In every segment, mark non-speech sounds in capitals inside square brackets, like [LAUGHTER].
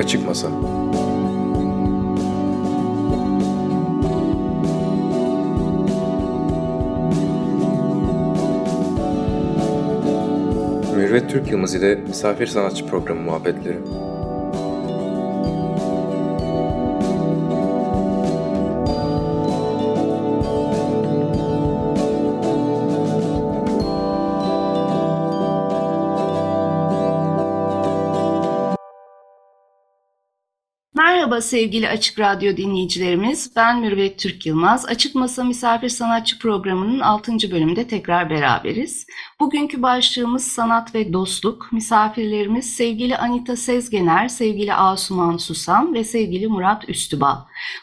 Açık Masa Mürvet Türk Yılmaz ile Misafir Sanatçı Programı muhabbetleri. Merhaba sevgili Açık Radyo dinleyicilerimiz. Ben Mürvet Türk Yılmaz. Açık Masa Misafir Sanatçı programının 6. bölümünde tekrar beraberiz. Bugünkü başlığımız sanat ve dostluk. Misafirlerimiz sevgili Anita Sezgener, sevgili Asuman Susam ve sevgili Murat Üstübal.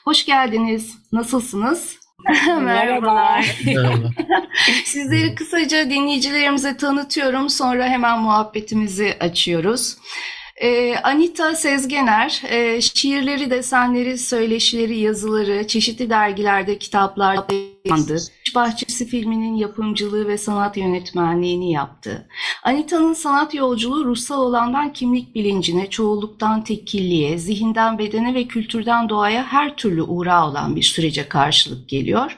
Hoş geldiniz. Nasılsınız? [LAUGHS] Merhabalar. Merhaba. [LAUGHS] Sizleri kısaca dinleyicilerimize tanıtıyorum. Sonra hemen muhabbetimizi açıyoruz. Ee, Anita Sezgener, e, şiirleri, desenleri, söyleşileri, yazıları çeşitli dergilerde, kitaplarda yayınlandı. Bahçesi filminin yapımcılığı ve sanat yönetmenliğini yaptı. Anita'nın sanat yolculuğu ruhsal olandan kimlik bilincine, çoğulluktan tekilliğe, zihinden bedene ve kültürden doğaya her türlü uğrağı olan bir sürece karşılık geliyor.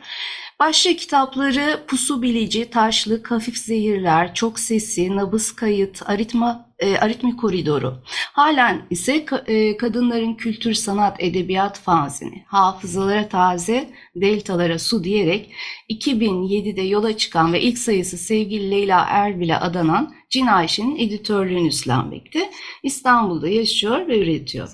Başlıca kitapları Pusu Bilici, Taşlık, Hafif Zehirler, Çok Sesi, Nabız Kayıt, Aritma, e, Aritmi Koridoru. Halen ise ka- e, kadınların kültür, sanat, edebiyat fanzini, hafızalara taze, deltalara su diyerek 2007'de yola çıkan ve ilk sayısı sevgili Leyla Erbil'e adanan Cin Ayşe'nin editörlüğünü üstlenmekte. İstanbul'da yaşıyor ve üretiyor.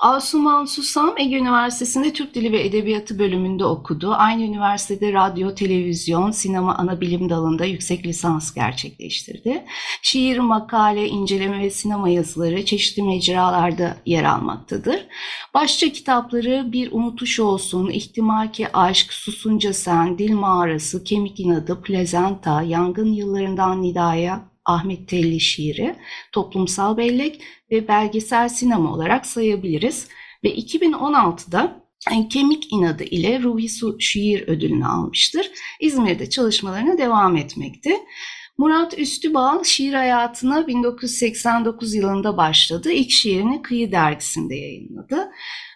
Asuman Susam Ege Üniversitesi'nde Türk Dili ve Edebiyatı bölümünde okudu. Aynı üniversitede radyo, televizyon, sinema ana bilim dalında yüksek lisans gerçekleştirdi. Şiir, makale, inceleme ve sinema yazıları çeşitli mecralarda yer almaktadır. Başça kitapları Bir Unutuş Olsun, İhtimaki Aşk, Susunca Sen, Dil Mağarası, Kemik İnadı, Plezanta, Yangın Yıllarından Nidaya, Ahmet Telli şiiri, toplumsal bellek ve belgesel sinema olarak sayabiliriz. Ve 2016'da Kemik İnadı ile Ruhi Su Şiir Ödülünü almıştır. İzmir'de çalışmalarına devam etmekte. Murat Üstübal şiir hayatına 1989 yılında başladı. İlk şiirini Kıyı Dergisi'nde yayınladı.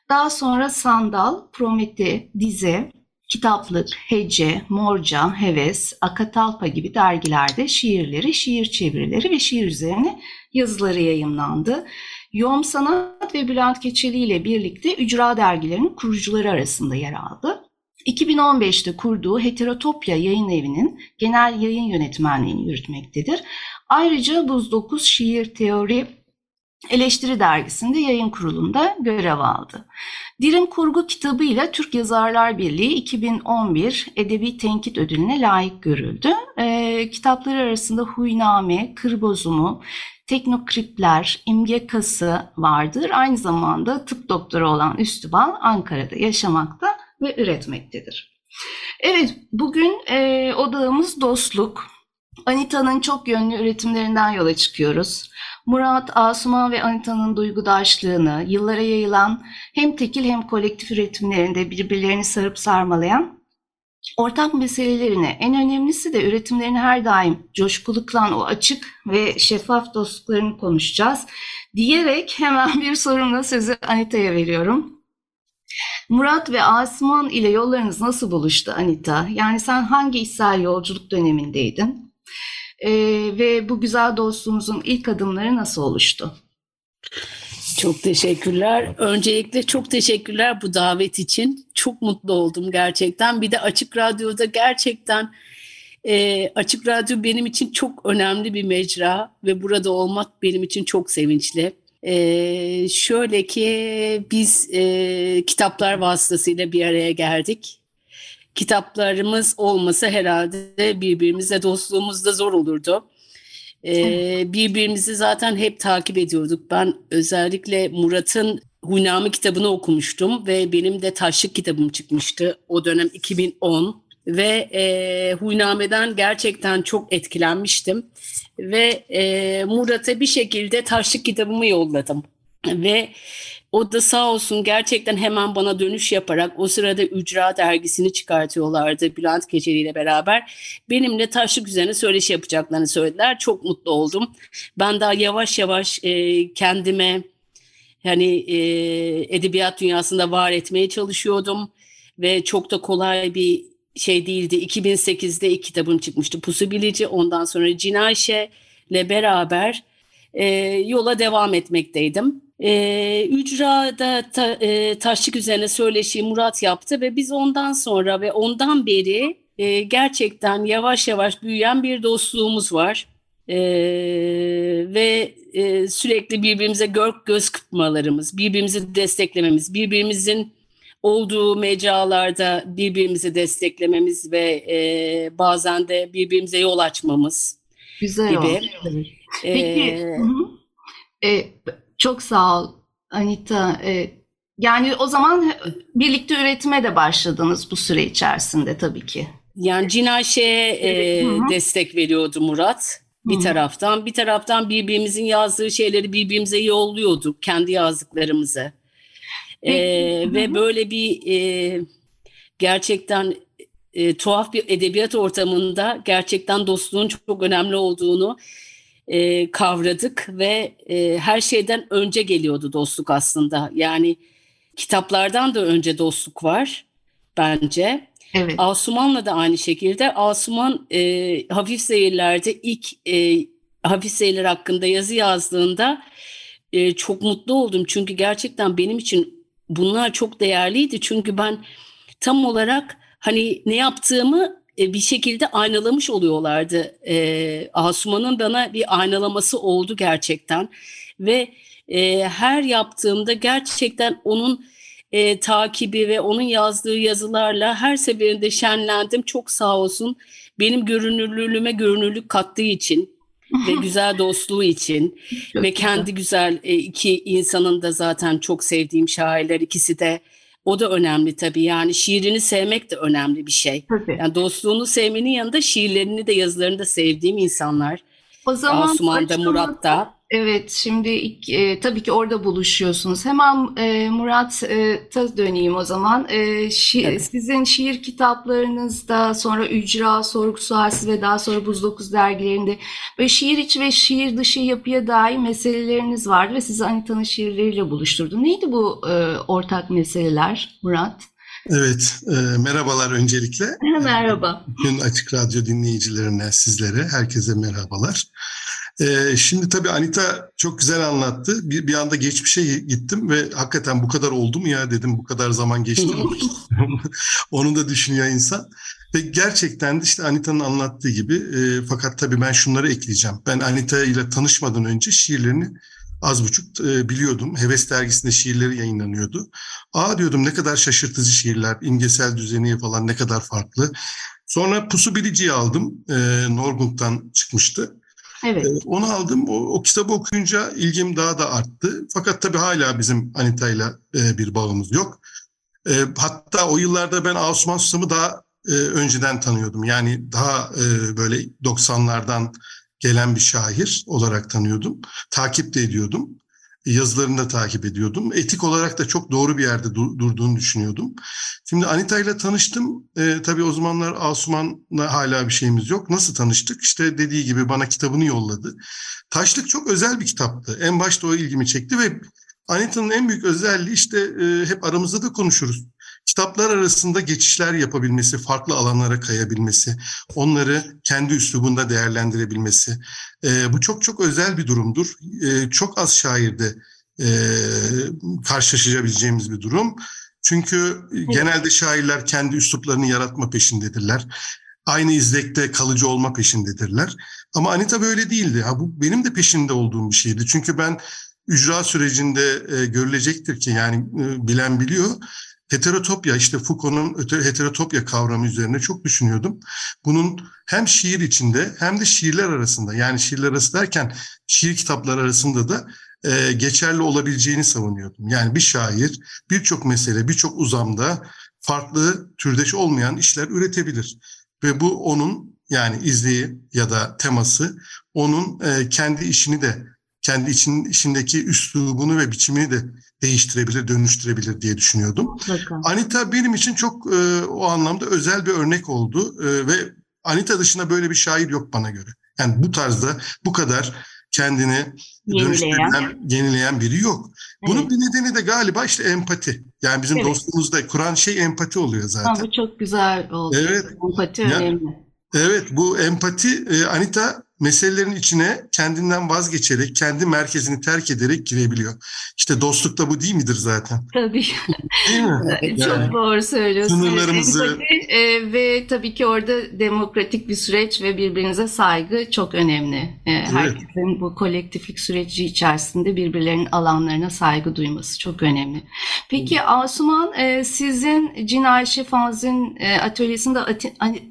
Daha sonra Sandal, Promete, Dize, Kitaplık, Hece, Morca, Heves, Akatalpa gibi dergilerde şiirleri, şiir çevirileri ve şiir üzerine yazıları yayımlandı. Yom Sanat ve Bülent Keçeli ile birlikte Ücra dergilerinin kurucuları arasında yer aldı. 2015'te kurduğu Heterotopya Yayın Evi'nin genel yayın yönetmenliğini yürütmektedir. Ayrıca Buz 9 Şiir Teori Eleştiri Dergisi'nde yayın kurulunda görev aldı. Dirim Kurgu kitabıyla Türk Yazarlar Birliği 2011 Edebi Tenkit Ödülüne layık görüldü. E, kitapları arasında Huyname, Kır Bozumu, Teknokripler, İmge Kası vardır. Aynı zamanda tıp doktoru olan Üstübal Ankara'da yaşamakta ve üretmektedir. Evet, bugün e, odağımız dostluk. Anita'nın çok yönlü üretimlerinden yola çıkıyoruz. Murat, Asuman ve Anita'nın duygudaşlığını, yıllara yayılan hem tekil hem kolektif üretimlerinde birbirlerini sarıp sarmalayan ortak meselelerini, en önemlisi de üretimlerini her daim coşkulu kılan o açık ve şeffaf dostluklarını konuşacağız. Diyerek hemen bir sorumla sözü Anita'ya veriyorum. Murat ve Asuman ile yollarınız nasıl buluştu Anita? Yani sen hangi içsel yolculuk dönemindeydin? Ee, ve bu güzel dostluğumuzun ilk adımları nasıl oluştu? Çok teşekkürler. Öncelikle çok teşekkürler bu davet için. Çok mutlu oldum gerçekten. Bir de Açık Radyo'da gerçekten e, Açık Radyo benim için çok önemli bir mecra ve burada olmak benim için çok sevinçli. E, şöyle ki biz e, kitaplar vasıtasıyla bir araya geldik. Kitaplarımız olmasa herhalde birbirimizle dostluğumuz da zor olurdu. Ee, birbirimizi zaten hep takip ediyorduk. Ben özellikle Murat'ın Huyname kitabını okumuştum ve benim de Taşlık kitabım çıkmıştı o dönem 2010 ve e, Huyname'den gerçekten çok etkilenmiştim ve e, Murat'a bir şekilde Taşlık kitabımı yolladım ve o da sağ olsun gerçekten hemen bana dönüş yaparak o sırada Ücra dergisini çıkartıyorlardı Bülent Keçeli ile beraber. Benimle taşlık üzerine söyleşi yapacaklarını söylediler. Çok mutlu oldum. Ben daha yavaş yavaş e, kendime hani e, edebiyat dünyasında var etmeye çalışıyordum ve çok da kolay bir şey değildi. 2008'de ilk kitabım çıkmıştı Pusu Bilici. Ondan sonra Cinayşe ile beraber e, yola devam etmekteydim. E, ücrada ta, e, taşlık üzerine söyleşiyi Murat yaptı ve biz ondan sonra ve ondan beri e, gerçekten yavaş yavaş büyüyen bir dostluğumuz var. E, ve e, sürekli birbirimize gör, göz kırpmalarımız, birbirimizi desteklememiz, birbirimizin olduğu mecralarda birbirimizi desteklememiz ve e, bazen de birbirimize yol açmamız Güzel gibi. oldu. Peki, Ee, e, çok sağ ol Anita. E, yani o zaman birlikte üretime de başladınız bu süre içerisinde tabii ki. Yani Cinaşe'ye e, Hı hı. destek veriyordu Murat bir Hı taraftan. Bir taraftan birbirimizin yazdığı şeyleri birbirimize yolluyorduk, kendi yazdıklarımızı. E, Peki, hı ve böyle bir e, gerçekten e, tuhaf bir edebiyat ortamında gerçekten dostluğun çok önemli olduğunu e, kavradık ve e, her şeyden önce geliyordu dostluk aslında. Yani kitaplardan da önce dostluk var bence. Evet. Asuman'la da aynı şekilde. Asuman e, hafif seyirlerde ilk e, hafif seyirler hakkında yazı yazdığında e, çok mutlu oldum. Çünkü gerçekten benim için bunlar çok değerliydi. Çünkü ben tam olarak hani ne yaptığımı e, bir şekilde aynalamış oluyorlardı. E, Asuman'ın bana bir aynalaması oldu gerçekten. Ve e, her yaptığımda gerçekten onun e, takibi ve onun yazdığı yazılarla her seferinde şenlendim. Çok sağ olsun benim görünürlüğüme görünürlük kattığı için ve [LAUGHS] güzel dostluğu için Çok ve güzel. kendi güzel e, iki insanın da zaten çok sevdiğim şairler ikisi de o da önemli tabii yani şiirini sevmek de önemli bir şey. Tabii. Yani dostluğunu sevmenin yanında şiirlerini de yazılarını da sevdiğim insanlar. O zaman Asuman da açılımı- Murat da. Evet, şimdi ilk, e, tabii ki orada buluşuyorsunuz. Hemen e, Murat'a döneyim o zaman. E, şi- Tabii. Sizin şiir kitaplarınızda, sonra Ücra, Sorgu Sualsiz ve daha sonra Buz Dokuz dergilerinde böyle şiir içi ve şiir dışı yapıya dair meseleleriniz vardı ve sizi Anita'nın şiirleriyle buluşturdu. Neydi bu e, ortak meseleler Murat? Evet, e, merhabalar öncelikle. [LAUGHS] Merhaba. Bütün Açık Radyo dinleyicilerine, sizlere, herkese merhabalar. E, şimdi tabii Anita çok güzel anlattı. Bir, bir anda geçmişe gittim ve hakikaten bu kadar oldu mu ya dedim, bu kadar zaman geçti mi? [LAUGHS] Onu da düşünüyor insan. Ve gerçekten de işte Anita'nın anlattığı gibi e, fakat tabii ben şunları ekleyeceğim. Ben Anita ile tanışmadan önce şiirlerini az buçuk e, biliyordum. Heves dergisinde şiirleri yayınlanıyordu. Aa diyordum ne kadar şaşırtıcı şiirler, imgesel düzeni falan ne kadar farklı. Sonra Pusu Bilici'yi aldım. E, Norgung'dan çıkmıştı. Evet. E, onu aldım. O, o kitabı okuyunca ilgim daha da arttı. Fakat tabii hala bizim Anita'yla e, bir bağımız yok. E, hatta o yıllarda ben Asuman Susam'ı daha e, önceden tanıyordum. Yani daha e, böyle 90'lardan gelen bir şair olarak tanıyordum. Takip de ediyordum. Yazılarını da takip ediyordum. Etik olarak da çok doğru bir yerde dur- durduğunu düşünüyordum. Şimdi Anita ile tanıştım. E, tabii o zamanlar Asuman'la hala bir şeyimiz yok. Nasıl tanıştık? İşte dediği gibi bana kitabını yolladı. Taşlık çok özel bir kitaptı. En başta o ilgimi çekti ve Anita'nın en büyük özelliği işte e, hep aramızda da konuşuruz. Kitaplar arasında geçişler yapabilmesi, farklı alanlara kayabilmesi, onları kendi üslubunda değerlendirebilmesi. E, bu çok çok özel bir durumdur. E, çok az şairde e, karşılaşabileceğimiz bir durum. Çünkü genelde şairler kendi üsluplarını yaratma peşindedirler. Aynı izlekte kalıcı olma peşindedirler. Ama Anita böyle değildi. Ha, bu benim de peşinde olduğum bir şeydi. Çünkü ben ücra sürecinde e, görülecektir ki yani e, bilen biliyor. Heterotopya işte Foucault'un heterotopya kavramı üzerine çok düşünüyordum. Bunun hem şiir içinde hem de şiirler arasında yani şiirler arası derken şiir kitapları arasında da e, geçerli olabileceğini savunuyordum. Yani bir şair birçok mesele birçok uzamda farklı türdeş olmayan işler üretebilir. Ve bu onun yani izleyi ya da teması onun e, kendi işini de kendi için, içindeki üslubunu ve biçimini de değiştirebilir, dönüştürebilir diye düşünüyordum. Mutlaka. Anita benim için çok e, o anlamda özel bir örnek oldu E, ve Anita dışında böyle bir şair yok bana göre. Yani bu tarzda bu kadar kendini yenileyen. yenileyen biri yok. Bunun evet. bir nedeni de galiba işte empati. Yani bizim evet. dostluğumuzda kuran şey empati oluyor zaten. Ha, bu çok güzel oldu. Evet. Empati önemli. Evet bu empati e, Anita meselelerin içine kendinden vazgeçerek, kendi merkezini terk ederek girebiliyor. İşte dostluk da bu değil midir zaten? Tabii. Değil mi? [LAUGHS] Yani, Çok doğru söylüyorsunuz. Sınırlarımızı... E, ve tabii ki orada demokratik bir süreç ve birbirinize saygı çok önemli. E, evet. Herkesin bu kolektiflik süreci içerisinde birbirlerinin alanlarına saygı duyması çok önemli. Peki Asuman e, sizin Cin Ayşe Fanzin atölyesinde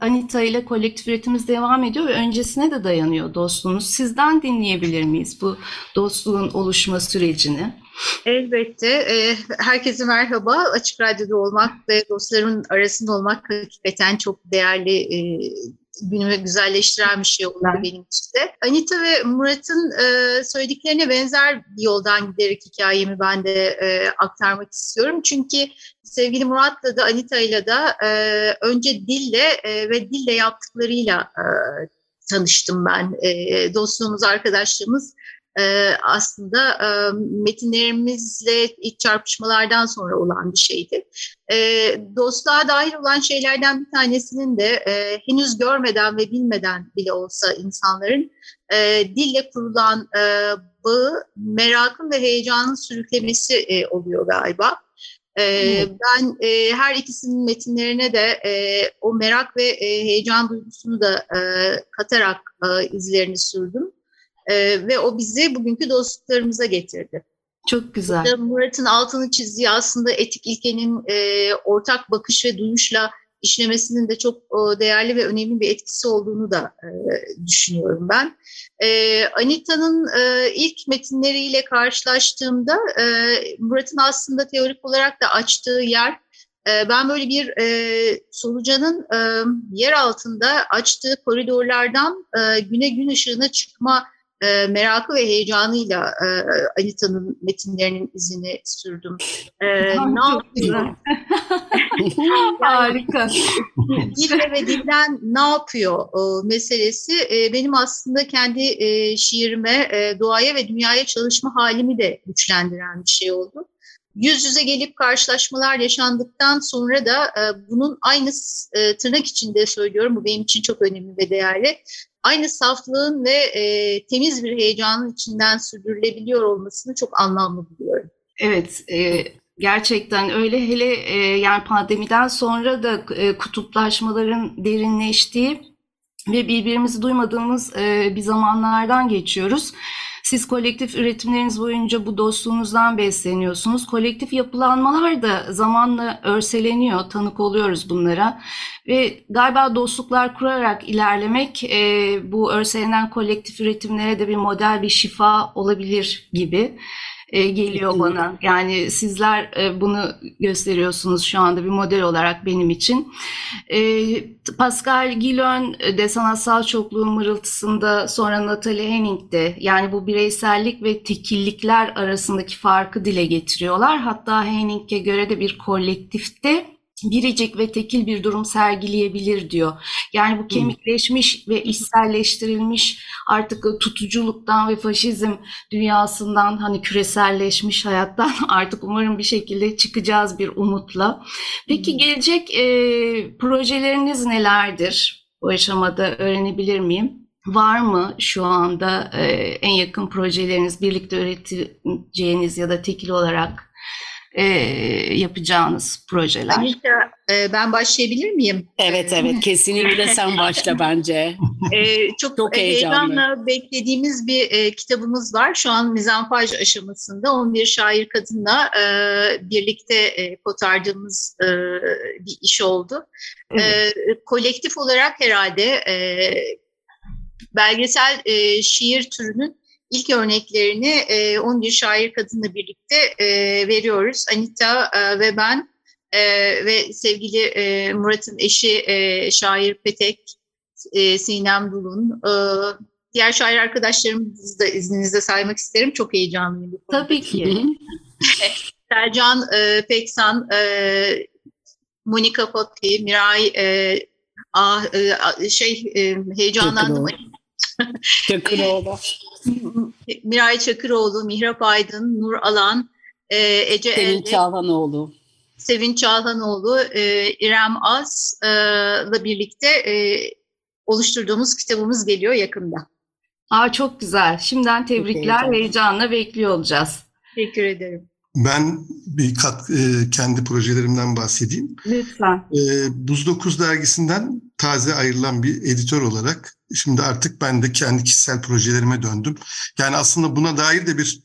Anita ile kolektif üretimimiz devam ediyor ve öncesine de dayanıyor dostluğunuz? Sizden dinleyebilir miyiz bu dostluğun oluşma sürecini? Elbette. E, herkese merhaba. Açık Radyo'da olmak ve dostlarımın arasında olmak hakikaten çok değerli e, günümü güzelleştiren bir şey oldu benim için de. Anita ve Murat'ın e, söylediklerine benzer bir yoldan giderek hikayemi ben de e, aktarmak istiyorum. Çünkü sevgili Murat'la da Anita'yla da e, önce dille e, ve dille yaptıklarıyla e, tanıştım ben. E, dostluğumuz, arkadaşlığımız e, aslında e, metinlerimizle iç çarpışmalardan sonra olan bir şeydi. E, dostluğa dahil olan şeylerden bir tanesinin de e, henüz görmeden ve bilmeden bile olsa insanların e, dille kurulan e, bağı merakın ve heyecanın sürüklemesi e, oluyor galiba. Ee, ben e, her ikisinin metinlerine de e, o merak ve e, heyecan duygusunu da e, katarak e, izlerini sürdüm. E, ve o bizi bugünkü dostluklarımıza getirdi. Çok güzel. Burada Murat'ın altını çizdiği aslında etik ilkenin e, ortak bakış ve duyuşla işlemesinin de çok e, değerli ve önemli bir etkisi olduğunu da e, düşünüyorum ben. E, Anita'nın e, ilk metinleriyle karşılaştığımda e, Murat'ın aslında teorik olarak da açtığı yer e, ben böyle bir e, solucanın e, yer altında açtığı koridorlardan e, güne gün ışığına çıkma e, merakı ve heyecanıyla e, Anita'nın metinlerinin izini sürdüm. E, [LAUGHS] ne yapıyor? [LAUGHS] Harika. Dille ve dilden ne yapıyor e, meselesi e, benim aslında kendi e, şiirime, e, doğaya ve dünyaya çalışma halimi de güçlendiren bir şey oldu. Yüz yüze gelip karşılaşmalar yaşandıktan sonra da e, bunun aynı e, tırnak içinde söylüyorum, bu benim için çok önemli ve değerli aynı saflığın ve e, temiz bir heyecanın içinden sürdürülebiliyor olmasını çok anlamlı buluyorum. Evet, e, gerçekten öyle. Hele e, yani pandemiden sonra da e, kutuplaşmaların derinleştiği ve birbirimizi duymadığımız e, bir zamanlardan geçiyoruz. Siz kolektif üretimleriniz boyunca bu dostluğunuzdan besleniyorsunuz. Kolektif yapılanmalar da zamanla örseleniyor, tanık oluyoruz bunlara. Ve galiba dostluklar kurarak ilerlemek e, bu örselenen kolektif üretimlere de bir model, bir şifa olabilir gibi e, geliyor bana. Yani sizler e, bunu gösteriyorsunuz şu anda bir model olarak benim için. E, Pascal Gilön de sanatsal çokluğun mırıltısında sonra Natalie Henning de yani bu bireysellik ve tekillikler arasındaki farkı dile getiriyorlar. Hatta Henning'e göre de bir kolektifte biricik ve tekil bir durum sergileyebilir diyor. Yani bu kemikleşmiş ve içselleştirilmiş artık tutuculuktan ve faşizm dünyasından hani küreselleşmiş hayattan [LAUGHS] artık umarım bir şekilde çıkacağız bir umutla. Peki gelecek e, projeleriniz nelerdir? Bu aşamada öğrenebilir miyim? Var mı şu anda e, en yakın projeleriniz birlikte üreteceğiniz ya da tekil olarak e, yapacağınız projeler. Anita, e, ben başlayabilir miyim? Evet evet [LAUGHS] kesinlikle sen başla bence. E, çok, çok heyecanla beklediğimiz bir e, kitabımız var. Şu an mizanfaj aşamasında 11 şair kadınla e, birlikte e, kotardığımız e, bir iş oldu. E, evet. E, kolektif olarak herhalde e, belgesel e, şiir türünün ilk örneklerini e, 11 şair kadınla birlikte e, veriyoruz. Anita e, ve ben e, ve sevgili e, Murat'ın eşi e, şair Petek, e, Sinem Dulun, e, diğer şair arkadaşlarımızı da izninizle saymak isterim. Çok heyecanlıyım. Bu Tabii ki. [LAUGHS] Sercan e, Peksan, e, Monika Kotti, Miray, e, ah, e, şey e, heyecanlandım. Oldu. [LAUGHS] Miray Çakıroğlu, Mihrap Aydın, Nur Alan, e, Ece Sevinç Elde, Çağlanoğlu. Sevinç Çağlanoğlu, e, İrem Az'la birlikte e, oluşturduğumuz kitabımız geliyor yakında. Aa, çok güzel. Şimdiden tebrikler. Heyecanla bekliyor olacağız. Teşekkür ederim. Ben bir kat, e, kendi projelerimden bahsedeyim. Lütfen. E, Buz 9 dergisinden taze ayrılan bir editör olarak şimdi artık ben de kendi kişisel projelerime döndüm. Yani aslında buna dair de bir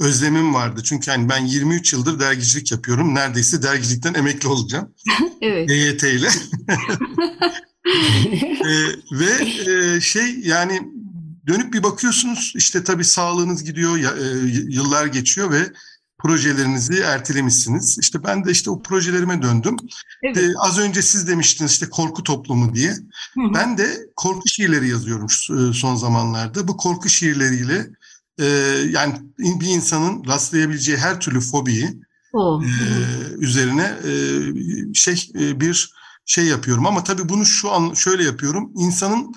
özlemim vardı. Çünkü hani ben 23 yıldır dergicilik yapıyorum. Neredeyse dergicilikten emekli olacağım. [LAUGHS] Evet. EYT ile. [LAUGHS] E, ve e, şey yani dönüp bir bakıyorsunuz işte tabii sağlığınız gidiyor, ya- e, yıllar geçiyor ve projelerinizi ertelemişsiniz. İşte ben de işte o projelerime döndüm. Evet. E, az önce siz demiştiniz işte korku toplumu diye. Hı hı. Ben de korku şiirleri yazıyorum e, son zamanlarda. Bu korku şiirleriyle e, yani bir insanın rastlayabileceği her türlü fobiyi e, üzerine e, şey e, bir şey yapıyorum. Ama tabii bunu şu an şöyle yapıyorum. İnsanın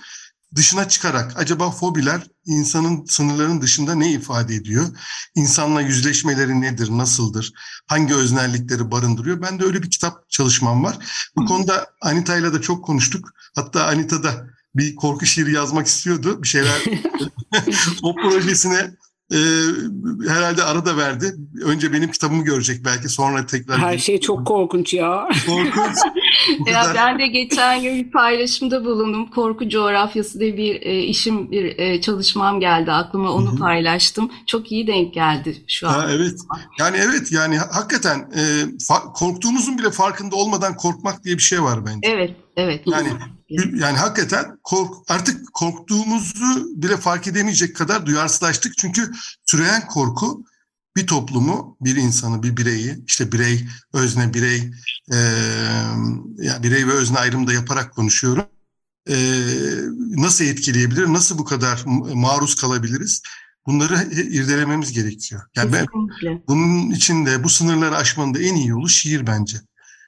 dışına çıkarak acaba fobiler insanın sınırlarının dışında ne ifade ediyor? İnsanla yüzleşmeleri nedir, nasıldır? Hangi öznellikleri barındırıyor? Ben de öyle bir kitap çalışmam var. Bu Hı. konuda Anita'yla da çok konuştuk. Hatta Anita da bir korku şiiri yazmak istiyordu. Bir şeyler [LAUGHS] [LAUGHS] o projesine e, herhalde ara da verdi. Önce benim kitabımı görecek belki sonra tekrar. Her şey çok korkunç ya. Korkunç. Ya ben de geçen gün bir paylaşımda bulundum. Korku coğrafyası diye bir e, işim, bir e, çalışmam geldi aklıma. Onu Hı hı. paylaştım. Çok iyi denk geldi şu an. Ha, evet. Yani evet yani hakikaten e, korktuğumuzun bile farkında olmadan korkmak diye bir şey var bence. Evet, evet. Yani yani hakikaten kork artık korktuğumuzu bile fark edemeyecek kadar duyarsızlaştık. Çünkü süreyen korku bir toplumu, bir insanı, bir bireyi, işte birey, özne, birey, e, ya birey ve özne ayrımı da yaparak konuşuyorum. E, nasıl etkileyebilir, nasıl bu kadar maruz kalabiliriz? Bunları irdelememiz gerekiyor. Yani ben Kesinlikle. bunun için de bu sınırları aşmanın da en iyi yolu şiir bence.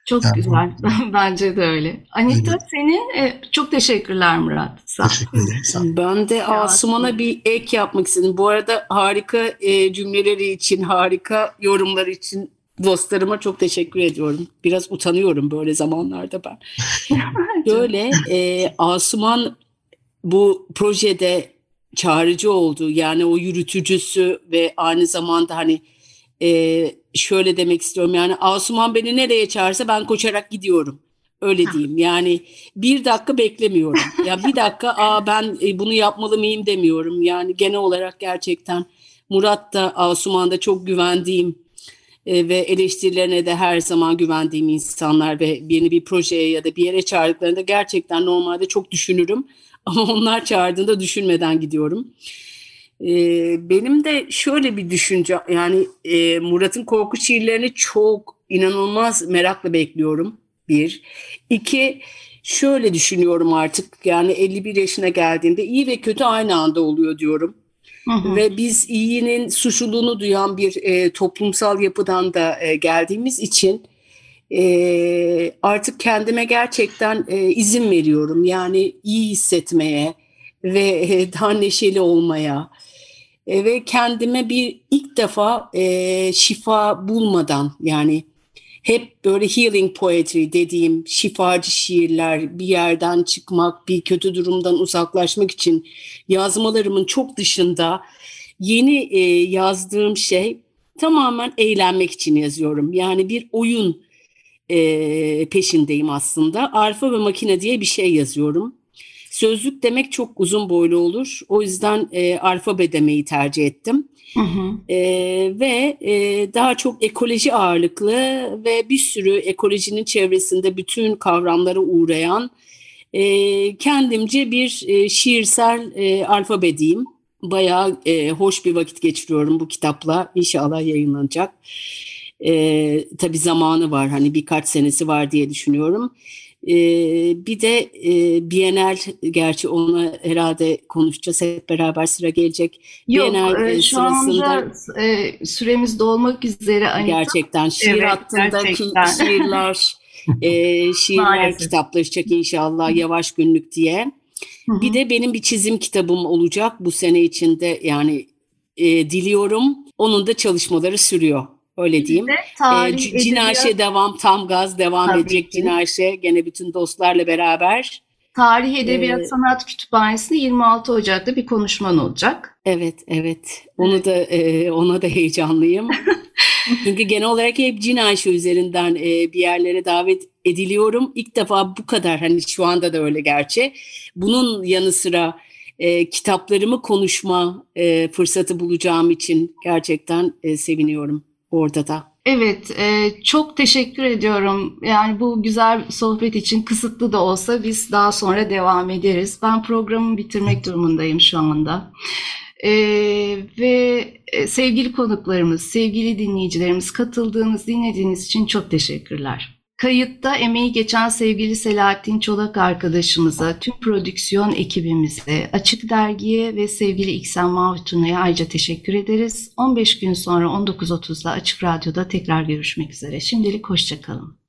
Çok Yani- güzel. [LAUGHS] Bence de öyle. Anita Evet. senin e, çok teşekkürler Murat. Sağ ol. Teşekkür ederim. Ben de Asuman'a bir ek yapmak istedim. Bu arada harika e, cümleleri için, harika yorumlar için dostlarıma çok teşekkür ediyorum. Biraz utanıyorum böyle zamanlarda ben. [LAUGHS] Böyle e, Asuman bu projede çağrıcı oldu. Yani o yürütücüsü ve aynı zamanda hani e, şöyle demek istiyorum. Yani Asuman beni nereye çağırsa ben koşarak gidiyorum. Öyle diyeyim. Yani bir dakika beklemiyorum. [LAUGHS] Ya bir dakika aa ben e, bunu yapmalı mıyım demiyorum. Yani genel olarak gerçekten Murat da Asuman da çok güvendiğim e, ve eleştirilerine de her zaman güvendiğim insanlar ve beni bir projeye ya da bir yere çağırdıklarında gerçekten normalde çok düşünürüm. [LAUGHS] Ama onlar çağırdığında düşünmeden gidiyorum. E, benim de şöyle bir düşünce yani e, Murat'ın korku şiirlerini çok inanılmaz merakla bekliyorum. Bir. İki, şöyle düşünüyorum artık yani 51 yaşına geldiğimde iyi ve kötü aynı anda oluyor diyorum. Hı hı. Ve biz iyinin suçluluğunu duyan bir e, toplumsal yapıdan da e, geldiğimiz için e, artık kendime gerçekten e, izin veriyorum. Yani iyi hissetmeye ve e, daha neşeli olmaya E, ve kendime bir ilk defa e, şifa bulmadan yani hep böyle healing poetry dediğim şifacı şiirler, bir yerden çıkmak, bir kötü durumdan uzaklaşmak için yazmalarımın çok dışında yeni e, yazdığım şey tamamen eğlenmek için yazıyorum. Yani bir oyun e, peşindeyim aslında. Arfa ve makine diye bir şey yazıyorum. Sözlük demek çok uzun boylu olur. O yüzden e, alfabe demeyi tercih ettim. Hı hı. Ee, ve e, daha çok ekoloji ağırlıklı ve bir sürü ekolojinin çevresinde bütün kavramlara uğrayan e, kendimce bir e, şiirsel e, alfabe diyeyim. Bayağı e, hoş bir vakit geçiriyorum bu kitapla. İnşallah yayınlanacak. E, tabii zamanı var hani birkaç senesi var diye düşünüyorum. E, bir de e, Bienal gerçi onu herhalde konuşacağız hep beraber sıra gelecek. Yok, Bienal, e, şu anda e, süremiz dolmak üzere Anita. Gerçekten şiir Evet, hattındaki gerçekten. şiirler, [LAUGHS] e, şiirler Maalesef. kitaplaşacak inşallah yavaş günlük diye. Bir de benim bir çizim kitabım olacak bu sene içinde yani e, diliyorum. Onun da çalışmaları sürüyor. Öyle diyeyim. E, Cinaşe devam, tam gaz devam Tabii edecek ki. Cinaşe. Gene bütün dostlarla beraber. Tarih Edebiyat Ee, Sanat Kütüphanesi'nde 26 Ocak'ta bir konuşman olacak. Evet, evet. Onu da e, ona da heyecanlıyım. [LAUGHS] Çünkü genel olarak hep Cinaşe üzerinden e, bir yerlere davet ediliyorum. İlk defa bu kadar hani şu anda da öyle gerçi. Bunun yanı sıra e, kitaplarımı konuşma e, fırsatı bulacağım için gerçekten e, seviniyorum orada da. Evet, e, çok teşekkür ediyorum. Yani bu güzel sohbet için kısıtlı da olsa biz daha sonra devam ederiz. Ben programı bitirmek durumundayım şu anda. E, ve e, sevgili konuklarımız, sevgili dinleyicilerimiz katıldığınız, dinlediğiniz için çok teşekkürler. Kayıtta emeği geçen sevgili Selahattin Çolak arkadaşımıza, tüm prodüksiyon ekibimize, Açık Dergi'ye ve sevgili İksen Mahvutuna'ya ayrıca teşekkür ederiz. 15 gün sonra 19.30'da Açık Radyo'da tekrar görüşmek üzere. Şimdilik hoşçakalın.